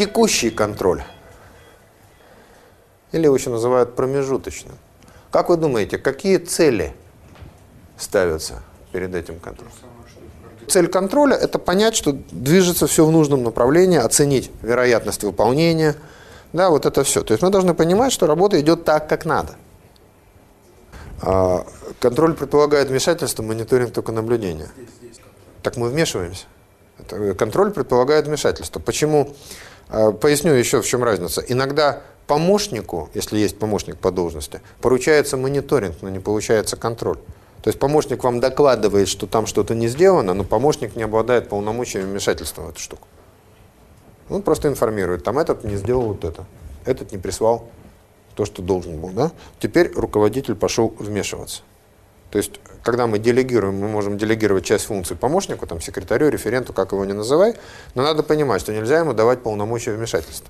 Текущий контроль. Или его еще называют промежуточным. Как вы думаете, какие цели ставятся перед этим контролем? Цель контроля – это понять, что движется все в нужном направлении, оценить вероятность выполнения. Да, вот это все. То есть мы должны понимать, что работа идет так, как надо. А контроль предполагает вмешательство, мониторинг только наблюдения. Так мы вмешиваемся. Это, контроль предполагает вмешательство. Почему? А, поясню еще, в чем разница. Иногда помощнику, если есть помощник по должности, поручается мониторинг, но не получается контроль. То есть помощник вам докладывает, что там что-то не сделано, но помощник не обладает полномочиями вмешательства в эту штуку. Он просто информирует, там этот не сделал вот это, этот не прислал то, что должен был. Да? Теперь руководитель пошел вмешиваться. То есть, когда мы делегируем, мы можем делегировать часть функций помощнику, там, секретарю, референту, как его ни называй, но надо понимать, что нельзя ему давать полномочия вмешательства.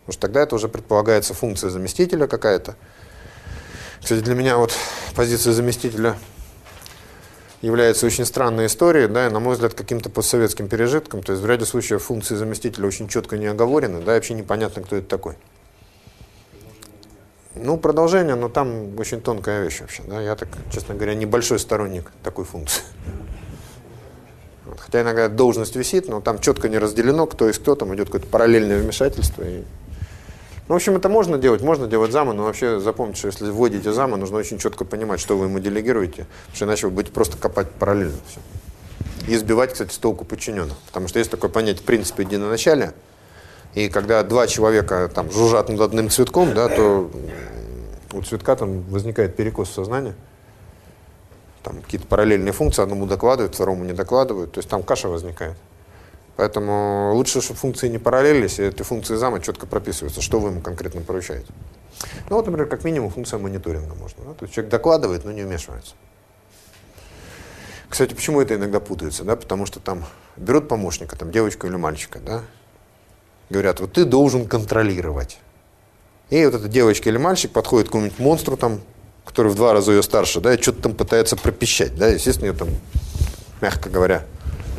Потому что тогда это уже предполагается функция заместителя какая-то. Кстати, для меня вот позиция заместителя является очень странной историей, да, и, на мой взгляд, каким-то постсоветским пережитком. То есть в ряде случаев функции заместителя очень четко не оговорены, да, и вообще непонятно, кто это такой. Ну, продолжение, но там очень тонкая вещь вообще. Да? Я так, честно говоря, небольшой сторонник такой функции. Вот. Хотя иногда должность висит, но там четко не разделено, кто есть кто, там идет какое-то параллельное вмешательство. И... Ну, в общем, это можно делать, можно делать замы, но вообще запомните, что если вводите замы, нужно очень четко понимать, что вы ему делегируете, потому что иначе вы будете просто копать параллельно все. И сбивать, кстати, с толку подчиненных. Потому что есть такое понятие принципа единоначалия, и когда два человека там жужжат над одним цветком, да, то у цветка там возникает перекос сознания. Там какие-то параллельные функции, одному докладывают, второму не докладывают. То есть там каша возникает. Поэтому лучше, чтобы функции не параллелились, и эти функции зама четко прописываются, что вы ему конкретно поручаете. Ну вот, например, как минимум функция мониторинга можно. Да? То есть человек докладывает, но не вмешивается. Кстати, почему это иногда путается? Да? Потому что там берут помощника, там девочку или мальчика, да? Говорят, вот ты должен контролировать. И вот эта девочка или мальчик подходит к какому-нибудь монстру, там, который в два раза ее старше, да, и что-то там пытается пропищать, да, естественно, ее там, мягко говоря,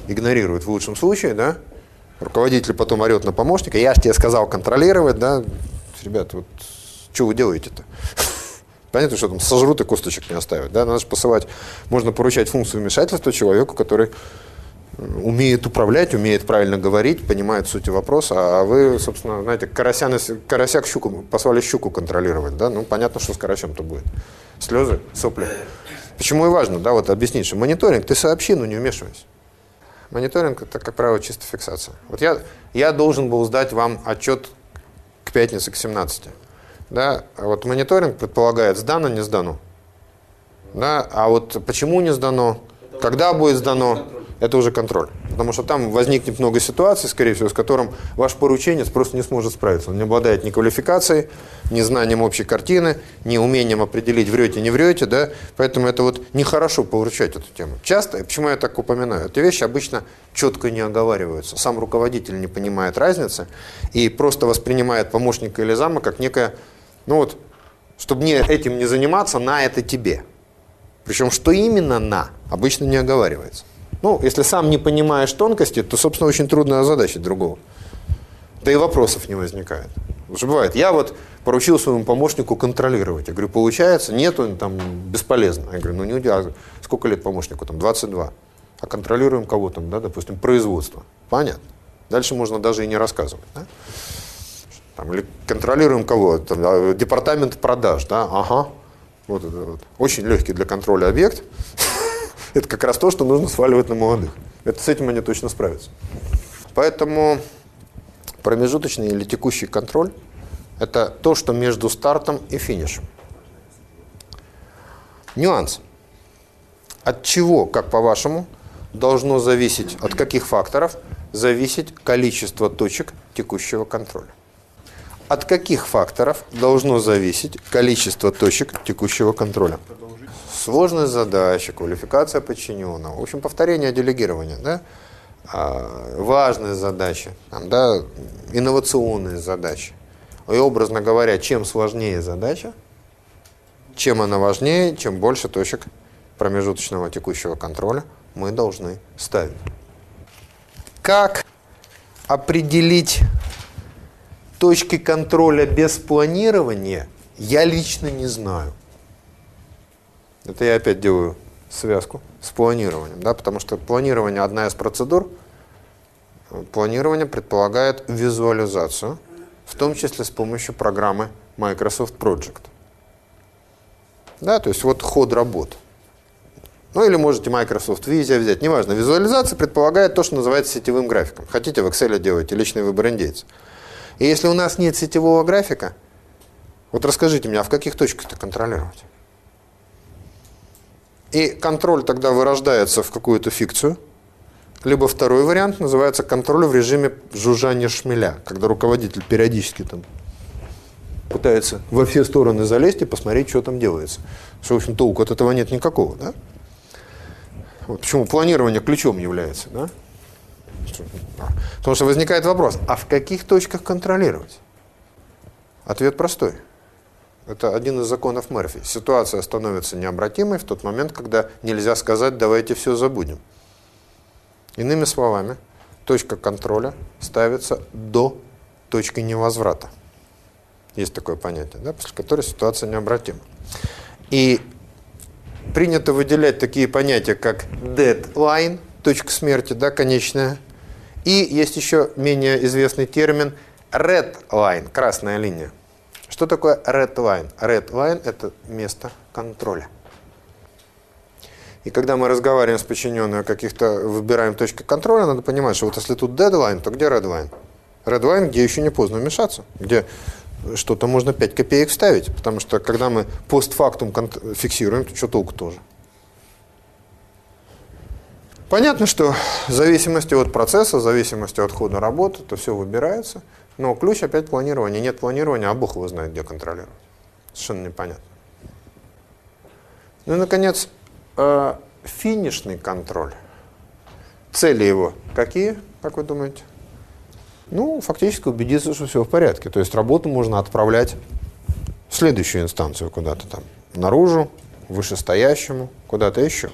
игнорируют в лучшем случае, да, руководитель потом орет на помощника, я же тебе сказал контролировать, да, ребят, вот что вы делаете-то? Понятно, что там сожрут и косточек не оставят, да, надо же посылать, можно поручать функцию вмешательства человеку, который умеет управлять, умеет правильно говорить, понимает суть вопроса, а вы, собственно, знаете, карася, карасяк щуку, послали щуку контролировать, да, ну, понятно, что с карасем-то будет. Слезы, сопли. Почему и важно, да, вот объяснить, что мониторинг, ты сообщи, но не вмешивайся. Мониторинг – это, как правило, чисто фиксация. Вот я, я должен был сдать вам отчет к пятнице, к 17. Да? А вот мониторинг предполагает, сдано, не сдано. Да? А вот почему не сдано, когда будет сдано, это уже контроль. Потому что там возникнет много ситуаций, скорее всего, с которым ваш порученец просто не сможет справиться. Он не обладает ни квалификацией, ни знанием общей картины, ни умением определить, врете, не врете, да, поэтому это вот нехорошо поручать эту тему. Часто, почему я так упоминаю, эти вещи обычно четко не оговариваются. Сам руководитель не понимает разницы и просто воспринимает помощника или зама как некое, ну вот, чтобы мне этим не заниматься, на это тебе. Причем, что именно на, обычно не оговаривается. Ну, если сам не понимаешь тонкости, то, собственно, очень трудно озадачить другого. Да и вопросов не возникает. Уже бывает. Я вот поручил своему помощнику контролировать. Я говорю, получается? Нет, он там бесполезно. Я говорю, ну не удивляй. Сколько лет помощнику? Там 22. А контролируем кого там, да, допустим, производство. Понятно. Дальше можно даже и не рассказывать. Да? Там, или контролируем кого? Там, департамент продаж, да, ага. Вот это вот. Очень легкий для контроля объект это как раз то, что нужно сваливать на молодых. Это с этим они точно справятся. Поэтому промежуточный или текущий контроль – это то, что между стартом и финишем. Нюанс. От чего, как по-вашему, должно зависеть, от каких факторов зависеть количество точек текущего контроля? От каких факторов должно зависеть количество точек текущего контроля? Сложность задачи, квалификация подчиненного, в общем, повторение делегирования, да, а, важные задачи, там, да, инновационные задачи. И образно говоря, чем сложнее задача, чем она важнее, чем больше точек промежуточного текущего контроля мы должны ставить. Как определить точки контроля без планирования я лично не знаю. Это я опять делаю связку с планированием, да, потому что планирование одна из процедур. Планирование предполагает визуализацию, в том числе с помощью программы Microsoft Project. Да, то есть вот ход работ. Ну или можете Microsoft Visio взять, неважно. Визуализация предполагает то, что называется сетевым графиком. Хотите в Excel делаете личный выбор индейца. И если у нас нет сетевого графика, вот расскажите мне, а в каких точках это контролировать? И контроль тогда вырождается в какую-то фикцию. Либо второй вариант называется контроль в режиме жужжания шмеля, когда руководитель периодически там пытается во все стороны залезть и посмотреть, что там делается. Что, в общем, толку от этого нет никакого, да? Вот почему планирование ключом является, да? Потому что возникает вопрос, а в каких точках контролировать? Ответ простой – это один из законов Мерфи. Ситуация становится необратимой в тот момент, когда нельзя сказать «давайте все забудем». Иными словами, точка контроля ставится до точки невозврата. Есть такое понятие, да, после которой ситуация необратима. И принято выделять такие понятия, как deadline, точка смерти, да, конечная. И есть еще менее известный термин red line, красная линия. Что такое red line? Red line – это место контроля. И когда мы разговариваем с подчиненными о каких-то, выбираем точки контроля, надо понимать, что вот если тут deadline, то где? Red line, где еще не поздно вмешаться, где что-то можно 5 копеек вставить, потому что когда мы постфактум фиксируем, то что толку тоже. Понятно, что в зависимости от процесса, в зависимости от хода работы, то все выбирается – но ключ опять планирование. Нет планирования, а Бог его знает, где контролировать. Совершенно непонятно. Ну и, наконец, э, финишный контроль. Цели его какие, как вы думаете? Ну, фактически убедиться, что все в порядке. То есть работу можно отправлять в следующую инстанцию куда-то там, наружу, вышестоящему, куда-то еще.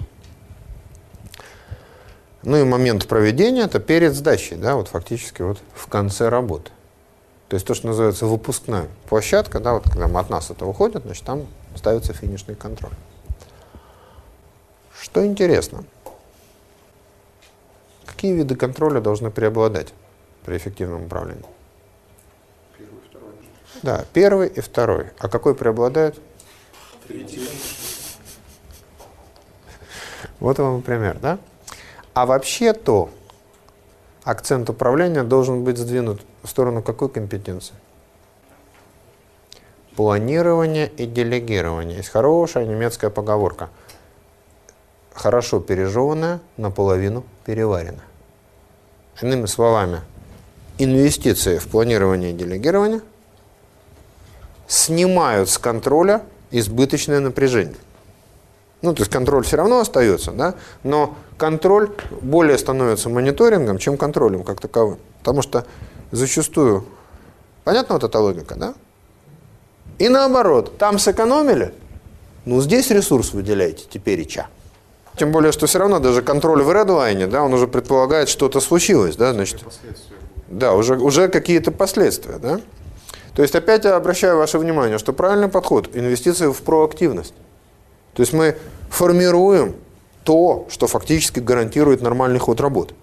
Ну и момент проведения – это перед сдачей, да, вот фактически вот в конце работы. То есть то, что называется выпускная площадка, да, вот когда мы от нас это уходит, значит, там ставится финишный контроль. Что интересно, какие виды контроля должны преобладать при эффективном управлении? Первый, второй. Да, первый и второй. А какой преобладает? Третий. Вот вам пример, да? А вообще-то акцент управления должен быть сдвинут в сторону какой компетенции? Планирование и делегирование. Есть хорошая немецкая поговорка. Хорошо пережеванная, наполовину переварена. Иными словами, инвестиции в планирование и делегирование снимают с контроля избыточное напряжение. Ну, то есть контроль все равно остается, да, но контроль более становится мониторингом, чем контролем как таковым. Потому что зачастую, понятна вот эта логика, да? И наоборот, там сэкономили, ну здесь ресурс выделяете теперь и ча. Тем более, что все равно даже контроль в редлайне, да, он уже предполагает, что-то случилось, да, значит. Да, уже, уже какие-то последствия, да. То есть опять я обращаю ваше внимание, что правильный подход – инвестиции в проактивность. То есть мы формируем то, что фактически гарантирует нормальный ход работы.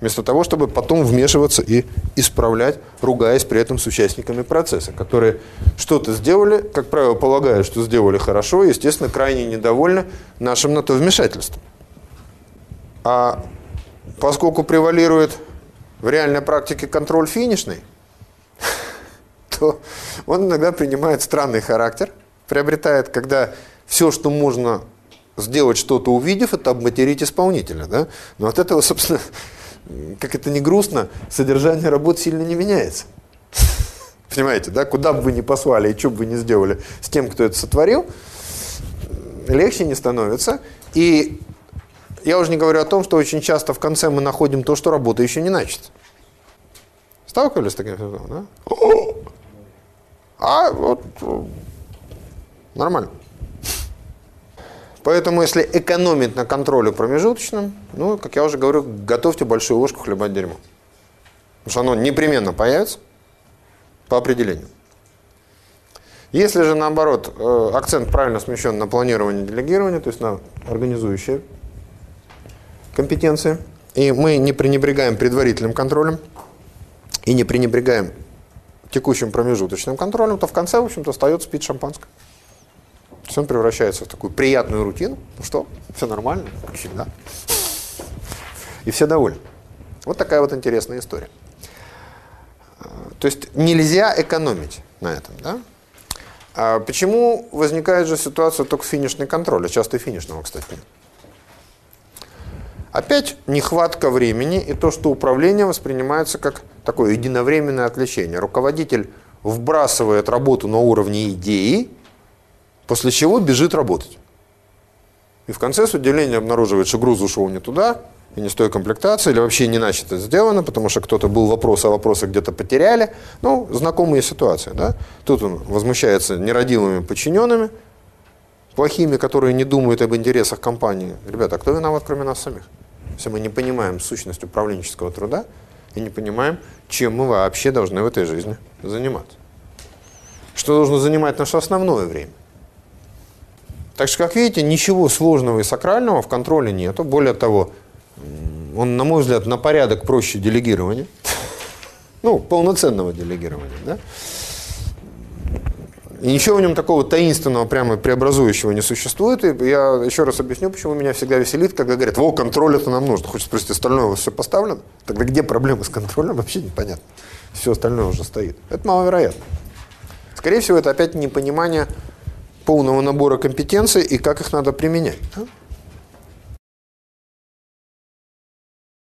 Вместо того, чтобы потом вмешиваться и исправлять, ругаясь при этом с участниками процесса, которые что-то сделали, как правило, полагают, что сделали хорошо, и, естественно, крайне недовольны нашим на то вмешательством. А поскольку превалирует в реальной практике контроль финишный, то он иногда принимает странный характер, приобретает, когда все, что можно сделать что-то увидев, это обматерить исполнителя. Да? Но от этого, собственно, как это не грустно, содержание работ сильно не меняется. Понимаете, да? Куда бы вы ни послали и что бы вы ни сделали с тем, кто это сотворил, легче не становится. И я уже не говорю о том, что очень часто в конце мы находим то, что работа еще не начата. Сталкивались с таким ситуацией, да? А вот нормально. Поэтому, если экономить на контроле промежуточном, ну, как я уже говорю, готовьте большую ложку хлебать дерьмо. Потому что оно непременно появится. по определению. Если же, наоборот, э, акцент правильно смещен на планирование делегирование, то есть на организующие компетенции, и мы не пренебрегаем предварительным контролем и не пренебрегаем текущим промежуточным контролем, то в конце, в общем-то, остается пить шампанское. Он превращается в такую приятную рутину. Ну что, все нормально, как всегда. И все довольны. Вот такая вот интересная история. Э, то есть нельзя экономить на этом, да? А почему возникает же ситуация только финишный контроль, а часто и финишного, кстати? Опять нехватка времени и то, что управление воспринимается как такое единовременное отвлечение. Руководитель вбрасывает работу на уровне идеи, после чего бежит работать. И в конце с удивлением обнаруживает, что груз ушел не туда, и не с той комплектацией, или вообще не начато сделано, потому что кто-то был вопрос, а вопросы где-то потеряли. Ну, знакомая ситуация, да? Тут он возмущается нерадивыми подчиненными, плохими, которые не думают об интересах компании. Ребята, а кто виноват, кроме нас самих? Если мы не понимаем сущность управленческого труда и не понимаем, чем мы вообще должны в этой жизни заниматься. Что должно занимать наше основное время. Так что, как видите, ничего сложного и сакрального в контроле нету. Более того, он, на мой взгляд, на порядок проще делегирования. Ну, полноценного делегирования, да? И ничего в нем такого таинственного, прямо преобразующего не существует. И я еще раз объясню, почему меня всегда веселит, когда говорят, во, контроль это нам нужно. Хочется спросить, остальное у вас все поставлено? Тогда где проблемы с контролем? Вообще непонятно. Все остальное уже стоит. Это маловероятно. Скорее всего, это опять непонимание полного набора компетенций и как их надо применять.